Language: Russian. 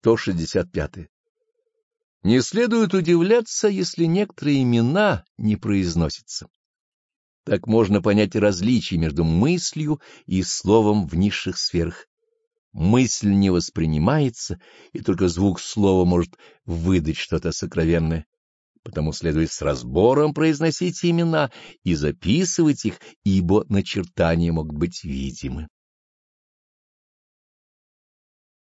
165. Не следует удивляться, если некоторые имена не произносятся. Так можно понять различие между мыслью и словом в низших сферах. Мысль не воспринимается, и только звук слова может выдать что-то сокровенное. Потому следует с разбором произносить имена и записывать их, ибо начертания могут быть видимы.